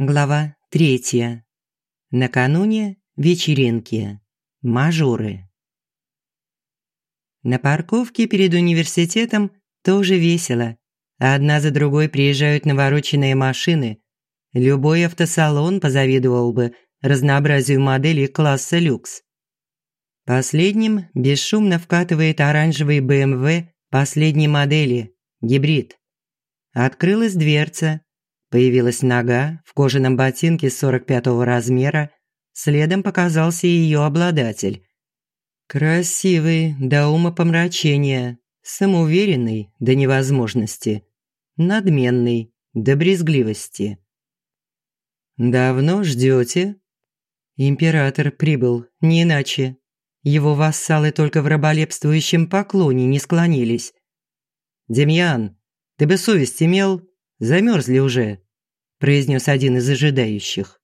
Глава третья. Накануне вечеринки. Мажоры. На парковке перед университетом тоже весело. Одна за другой приезжают навороченные машины. Любой автосалон позавидовал бы разнообразию моделей класса люкс. Последним бесшумно вкатывает оранжевый BMW последней модели, гибрид. Открылась дверца, Появилась нога в кожаном ботинке 45-го размера, следом показался ее обладатель. Красивый до ума помрачения, самоуверенный до невозможности, надменный до брезгливости. «Давно ждете?» Император прибыл, не иначе. Его вассалы только в раболепствующем поклоне не склонились. «Демьян, ты бы совесть имел, Замерзли уже», – произнес один из ожидающих.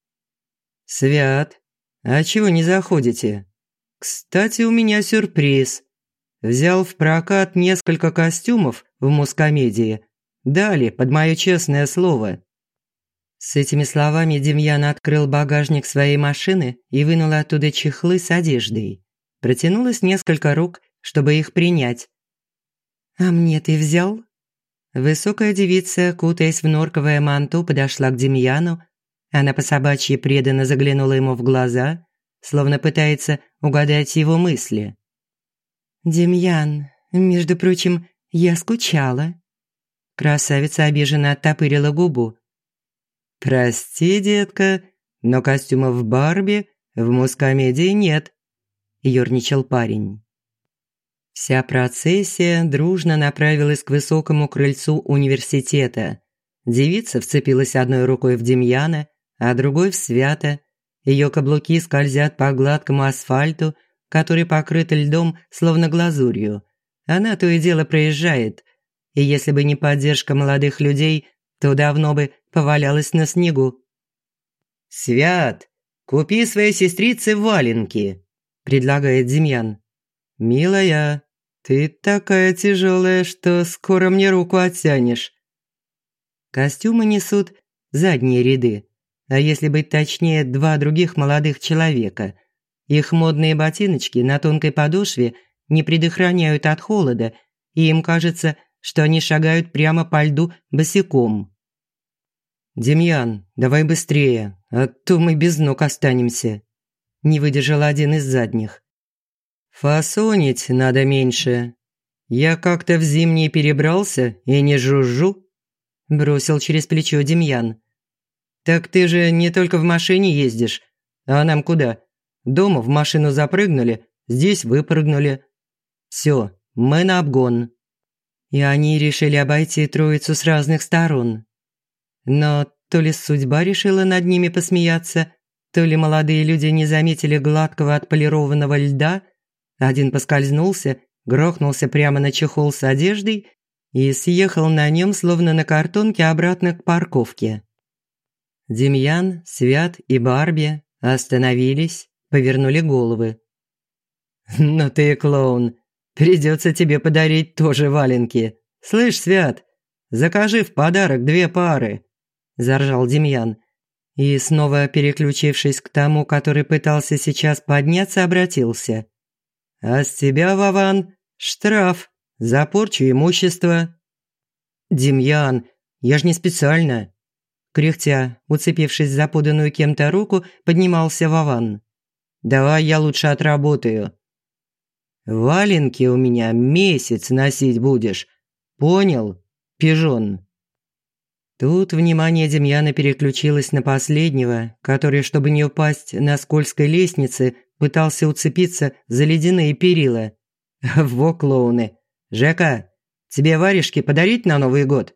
«Свят, а чего не заходите? Кстати, у меня сюрприз. Взял в прокат несколько костюмов в мускомедии. Дали, под мое честное слово». С этими словами Демьян открыл багажник своей машины и вынул оттуда чехлы с одеждой. Протянулось несколько рук, чтобы их принять. «А мне ты взял?» Высокая девица, кутаясь в норковое манту, подошла к Демьяну. Она по собачьи преданно заглянула ему в глаза, словно пытается угадать его мысли. «Демьян, между прочим, я скучала». Красавица обиженно оттопырила губу. «Прости, детка, но костюмов Барби в мускомедии нет», – ёрничал парень. Вся процессия дружно направилась к высокому крыльцу университета. Девица вцепилась одной рукой в Демьяна, а другой в Свята. Ее каблуки скользят по гладкому асфальту, который покрыт льдом, словно глазурью. Она то и дело проезжает, и если бы не поддержка молодых людей, то давно бы повалялась на снегу. «Свят, купи своей сестрице валенки», – предлагает Демьян. «Милая, ты такая тяжелая, что скоро мне руку оттянешь». Костюмы несут задние ряды, а если быть точнее, два других молодых человека. Их модные ботиночки на тонкой подошве не предохраняют от холода, и им кажется, что они шагают прямо по льду босиком. «Демьян, давай быстрее, а то мы без ног останемся», – не выдержал один из задних. «Фасонить надо меньше. Я как-то в зимний перебрался и не жужжу», – бросил через плечо Демьян. «Так ты же не только в машине ездишь. А нам куда? Дома в машину запрыгнули, здесь выпрыгнули. Все, мы на обгон». И они решили обойти троицу с разных сторон. Но то ли судьба решила над ними посмеяться, то ли молодые люди не заметили гладкого отполированного льда – один поскользнулся, грохнулся прямо на чехол с одеждой и съехал на нем, словно на картонке, обратно к парковке. Демьян, Свят и Барби остановились, повернули головы. «Ну ты клоун, придется тебе подарить тоже валенки. Слышь, Свят, закажи в подарок две пары», – заржал Демьян. И снова переключившись к тому, который пытался сейчас подняться, обратился. А с тебя, Вован, штраф за порчу имущества». «Демьян, я ж не специально». Кряхтя, уцепившись за поданную кем-то руку, поднимался Вован. «Давай я лучше отработаю». «Валенки у меня месяц носить будешь. Понял, пижон?» Тут внимание Демьяна переключилось на последнего, который, чтобы не упасть на скользкой лестнице, пытался уцепиться за ледяные перила. Во клоуны. «Жека, тебе варежки подарить на Новый год?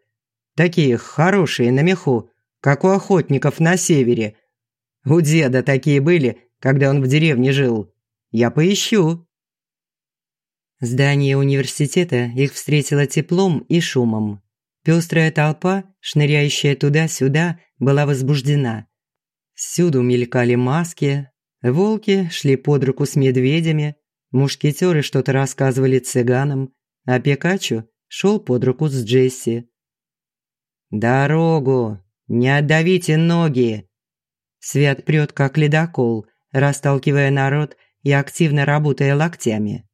Такие хорошие на меху, как у охотников на севере. У деда такие были, когда он в деревне жил. Я поищу». Здание университета их встретило теплом и шумом. Пестрая толпа, шныряющая туда-сюда, была возбуждена. Всюду мелькали маски, Волки шли под руку с медведями, мушкетеры что-то рассказывали цыганам, а Пикачу шел под руку с Джесси. «Дорогу! Не отдавите ноги!» Свят прет как ледокол, расталкивая народ и активно работая локтями.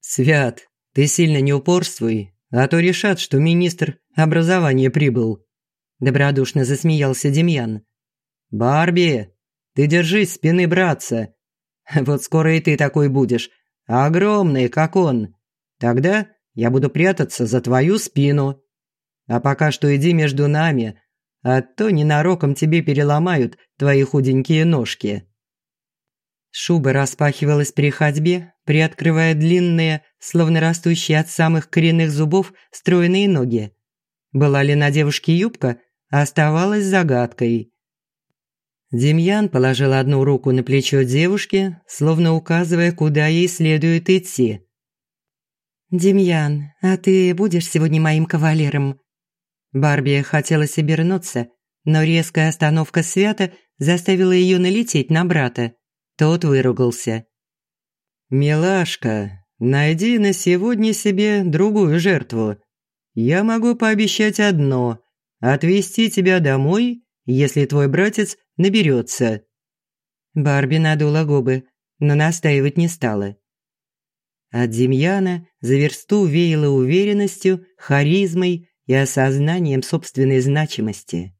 «Свят, ты сильно не упорствуй, а то решат, что министр образования прибыл», – добродушно засмеялся Демьян. «Барби, ты держись спины братца. Вот скоро и ты такой будешь, огромный, как он. Тогда я буду прятаться за твою спину. А пока что иди между нами, а то ненароком тебе переломают твои худенькие ножки». Шуба распахивалась при ходьбе, приоткрывая длинные, словно растущие от самых коренных зубов, стройные ноги. Была ли на девушке юбка, оставалась загадкой. Демьян положил одну руку на плечо девушки, словно указывая, куда ей следует идти. «Демьян, а ты будешь сегодня моим кавалером?» Барби хотелось обернуться, но резкая остановка Свята заставила ее налететь на брата. Тот выругался. «Милашка, найди на сегодня себе другую жертву. Я могу пообещать одно – отвезти тебя домой, если твой братец наберется». Барби надула губы, но настаивать не стала. От Демьяна за версту веяло уверенностью, харизмой и осознанием собственной значимости.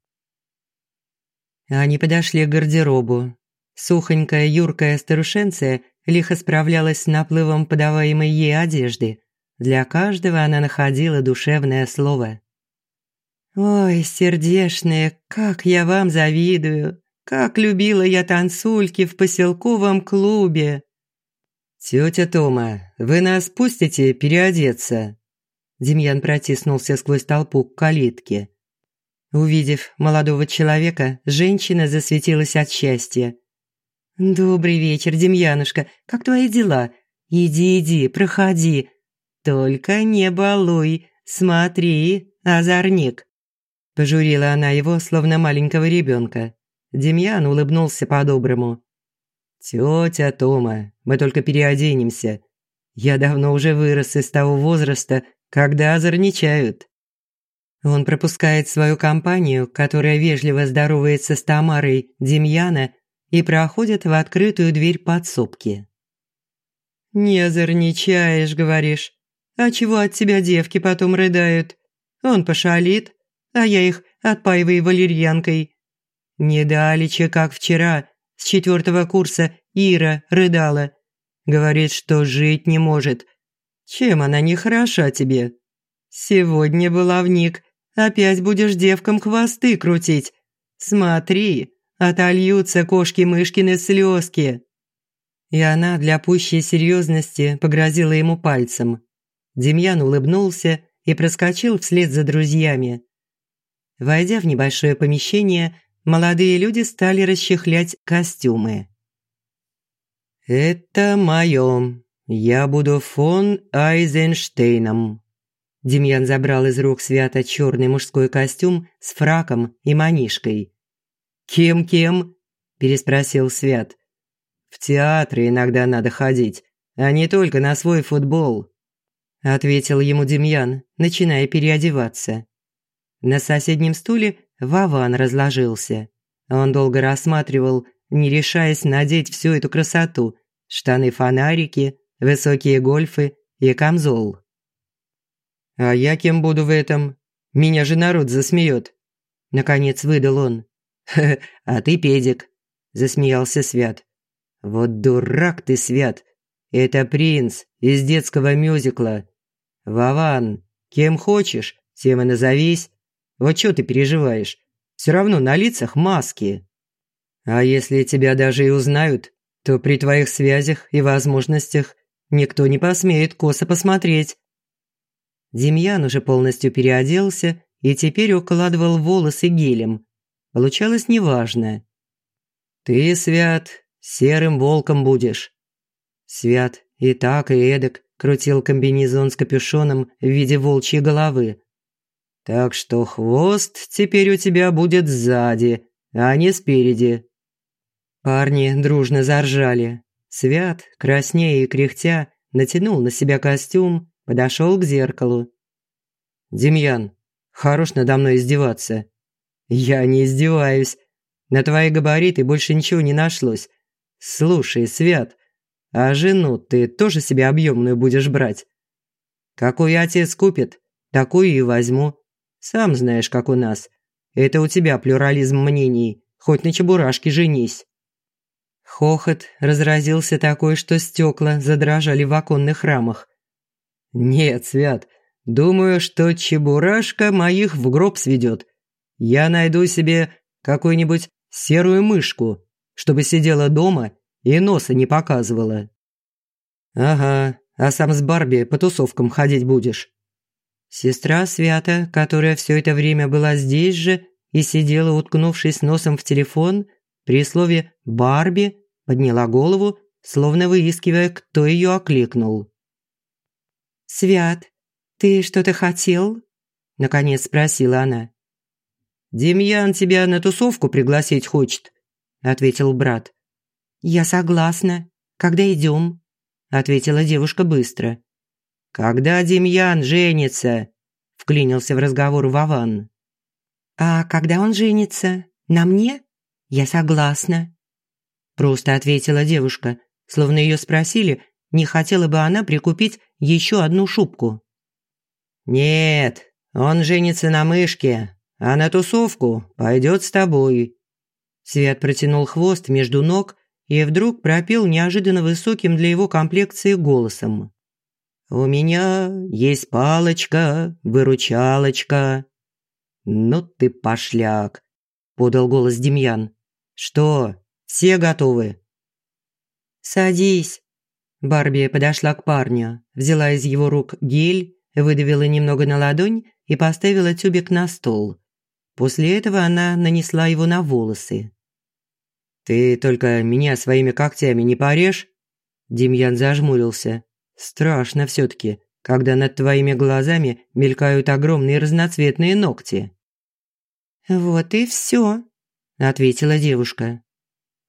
Они подошли к гардеробу. Сухонькая юркая старушенция лихо справлялась с наплывом подаваемой ей одежды. Для каждого она находила душевное слово. «Ой, сердешные, как я вам завидую! Как любила я танцульки в поселковом клубе!» «Тётя Тома, вы нас пустите переодеться?» Демьян протиснулся сквозь толпу к калитке. Увидев молодого человека, женщина засветилась от счастья. «Добрый вечер, Демьянушка. Как твои дела? Иди, иди, проходи. Только не балуй. Смотри, озорник». Пожурила она его, словно маленького ребенка. Демьян улыбнулся по-доброму. «Тетя Тома, мы только переоденемся. Я давно уже вырос из того возраста, когда озорничают». Он пропускает свою компанию, которая вежливо здоровается с Тамарой Демьяна и проходит в открытую дверь подсобки. «Не озорничаешь, говоришь. А чего от тебя девки потом рыдают? Он пошалит, а я их отпаиваю валерьянкой. Не далече, как вчера, с четвертого курса Ира рыдала. Говорит, что жить не может. Чем она не хороша тебе? Сегодня была в ник, опять будешь девкам хвосты крутить. Смотри, отольются кошки-мышкины слезки». И она для пущей серьезности погрозила ему пальцем. Демьян улыбнулся и проскочил вслед за друзьями. Войдя в небольшое помещение, молодые люди стали расчехлять костюмы. «Это моё. Я буду фон Айзенштейном». Демьян забрал из рук свято черный мужской костюм с фраком и манишкой. «Кем-кем?» – переспросил Свят. «В театры иногда надо ходить, а не только на свой футбол», – ответил ему Демьян, начиная переодеваться. На соседнем стуле Вован разложился. Он долго рассматривал, не решаясь надеть всю эту красоту – штаны-фонарики, высокие гольфы и камзол. «А я кем буду в этом? Меня же народ засмеет!» Наконец выдал он а ты педик», – засмеялся Свят. «Вот дурак ты, Свят. Это принц из детского мюзикла. Вован, кем хочешь, тем и назовись. Вот что ты переживаешь? Все равно на лицах маски. А если тебя даже и узнают, то при твоих связях и возможностях никто не посмеет косо посмотреть». Демьян уже полностью переоделся и теперь укладывал волосы гелем, Получалось неважно. «Ты, Свят, серым волком будешь». Свят и так, и эдак крутил комбинезон с капюшоном в виде волчьей головы. «Так что хвост теперь у тебя будет сзади, а не спереди». Парни дружно заржали. Свят, краснея и кряхтя, натянул на себя костюм, подошел к зеркалу. «Демьян, хорош надо мной издеваться. «Я не издеваюсь. На твои габариты больше ничего не нашлось. Слушай, Свят, а жену ты тоже себе объемную будешь брать? Какой отец купит, такую и возьму. Сам знаешь, как у нас. Это у тебя плюрализм мнений. Хоть на чебурашке женись». Хохот разразился такой, что стекла задрожали в оконных рамах. «Нет, Свят, думаю, что чебурашка моих в гроб сведет. Я найду себе какую-нибудь серую мышку, чтобы сидела дома и носа не показывала». «Ага, а сам с Барби по тусовкам ходить будешь». Сестра Свята, которая все это время была здесь же и сидела, уткнувшись носом в телефон, при слове «Барби» подняла голову, словно выискивая, кто ее окликнул. «Свят, ты что-то хотел?» – наконец спросила она. «Демьян тебя на тусовку пригласить хочет», – ответил брат. «Я согласна. Когда идем?» – ответила девушка быстро. «Когда Демьян женится?» – вклинился в разговор Вован. «А когда он женится? На мне? Я согласна», – просто ответила девушка, словно ее спросили, не хотела бы она прикупить еще одну шубку. «Нет, он женится на мышке, а на тусовку пойдет с тобой». Свет протянул хвост между ног и вдруг пропел неожиданно высоким для его комплекции голосом. «У меня есть палочка, выручалочка». «Ну ты пошляк», – подал голос Демьян. «Что, все готовы?» «Садись». Барби подошла к парню, взяла из его рук гель, выдавила немного на ладонь и поставила тюбик на стол. После этого она нанесла его на волосы. «Ты только меня своими когтями не порежь?» Демьян зажмурился. «Страшно все-таки, когда над твоими глазами мелькают огромные разноцветные ногти». «Вот и все», – ответила девушка.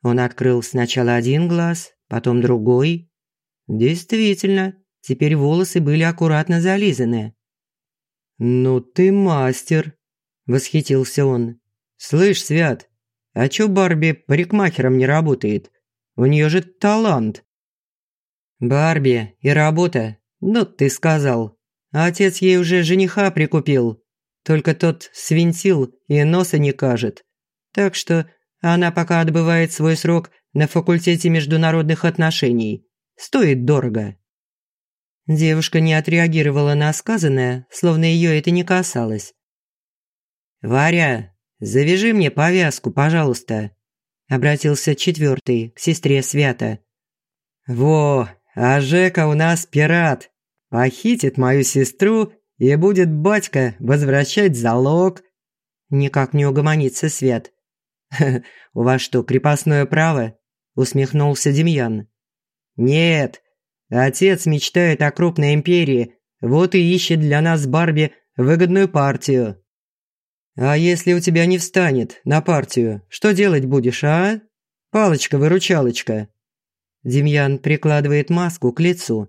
Он открыл сначала один глаз, потом другой. Действительно, теперь волосы были аккуратно зализаны. «Ну ты мастер», – восхитился он. «Слышь, Свят, а чё Барби парикмахером не работает? У неё же талант. Барби и работа, ну ты сказал. отец ей уже жениха прикупил. Только тот свинтил и носа не кажет. Так что она пока отбывает свой срок на факультете международных отношений. Стоит дорого. Девушка не отреагировала на сказанное, словно её это не касалось. «Варя, «Завяжи мне повязку, пожалуйста», – обратился четвертый к сестре Свята. «Во, а Жека у нас пират. Похитит мою сестру и будет батька возвращать залог». Никак не угомонится Свят. «У вас что, крепостное право?» – усмехнулся Демьян. «Нет, отец мечтает о крупной империи, вот и ищет для нас Барби выгодную партию». «А если у тебя не встанет на партию, что делать будешь, а? Палочка-выручалочка». Демьян прикладывает маску к лицу.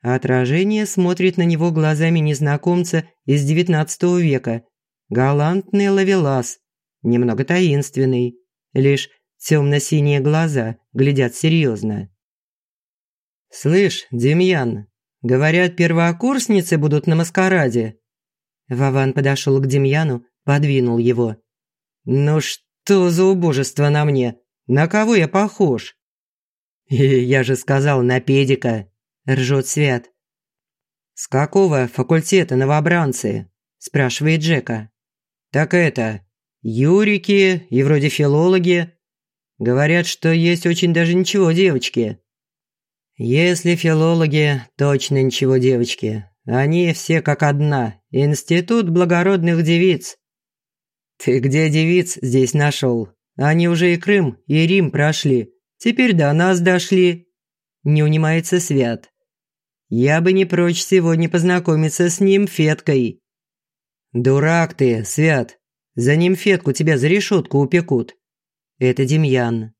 Отражение смотрит на него глазами незнакомца из девятнадцатого века. Галантный ловелас, немного таинственный. Лишь темно-синие глаза глядят серьезно. «Слышь, Демьян, говорят, первокурсницы будут на маскараде». Вован подошел к Демьяну, подвинул его. «Ну что за убожество на мне? На кого я похож?» «Я же сказал, на педика», – ржет Свят. «С какого факультета новобранцы?» – спрашивает Джека. «Так это, юрики и вроде филологи. Говорят, что есть очень даже ничего девочки». «Если филологи, точно ничего девочки. Они все как одна. Институт благородных девиц. «Ты где девиц здесь нашел? Они уже и Крым, и Рим прошли. Теперь до нас дошли». Не унимается Свят. «Я бы не прочь сегодня познакомиться с ним Феткой». «Дурак ты, Свят. За ним Фетку тебя за решетку упекут». Это Демьян.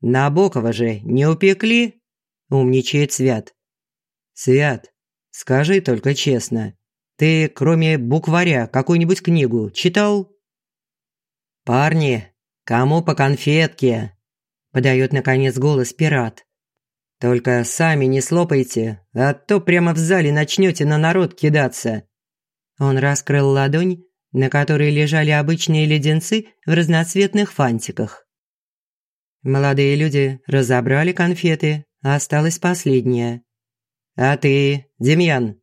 «Набокова же не упекли?» – умничает Свят. «Свят, скажи только честно, ты, кроме букваря, какую-нибудь книгу читал?» «Парни, кому по конфетке?» – подает наконец голос пират. «Только сами не слопайте, а то прямо в зале начнете на народ кидаться». Он раскрыл ладонь, на которой лежали обычные леденцы в разноцветных фантиках. Молодые люди разобрали конфеты, а осталась последняя. «А ты, Демьян?»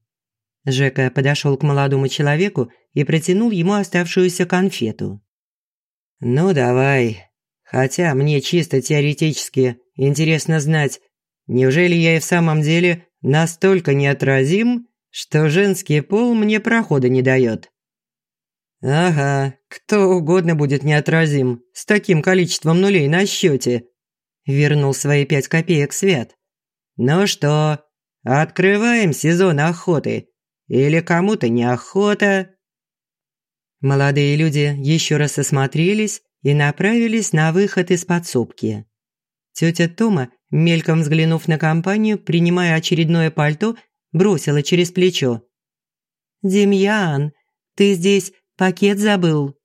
Жека подошел к молодому человеку и протянул ему оставшуюся конфету. «Ну, давай. Хотя мне чисто теоретически интересно знать, неужели я и в самом деле настолько неотразим, что женский пол мне прохода не дает?» «Ага, кто угодно будет неотразим с таким количеством нулей на счете», вернул свои пять копеек Свят. «Ну что, открываем сезон охоты? Или кому-то неохота?» Молодые люди еще раз осмотрелись и направились на выход из подсобки. Тетя Тома, мельком взглянув на компанию, принимая очередное пальто, бросила через плечо. «Демьян, ты здесь пакет забыл?»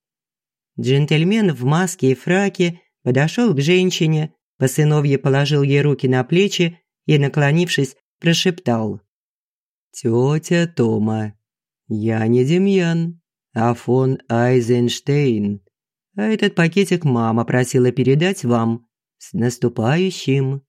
Джентльмен в маске и фраке подошел к женщине, по сыновье положил ей руки на плечи и, наклонившись, прошептал. «Тетя Тома, я не Демьян, а фон Айзенштейн. А этот пакетик мама просила передать вам. С наступающим!»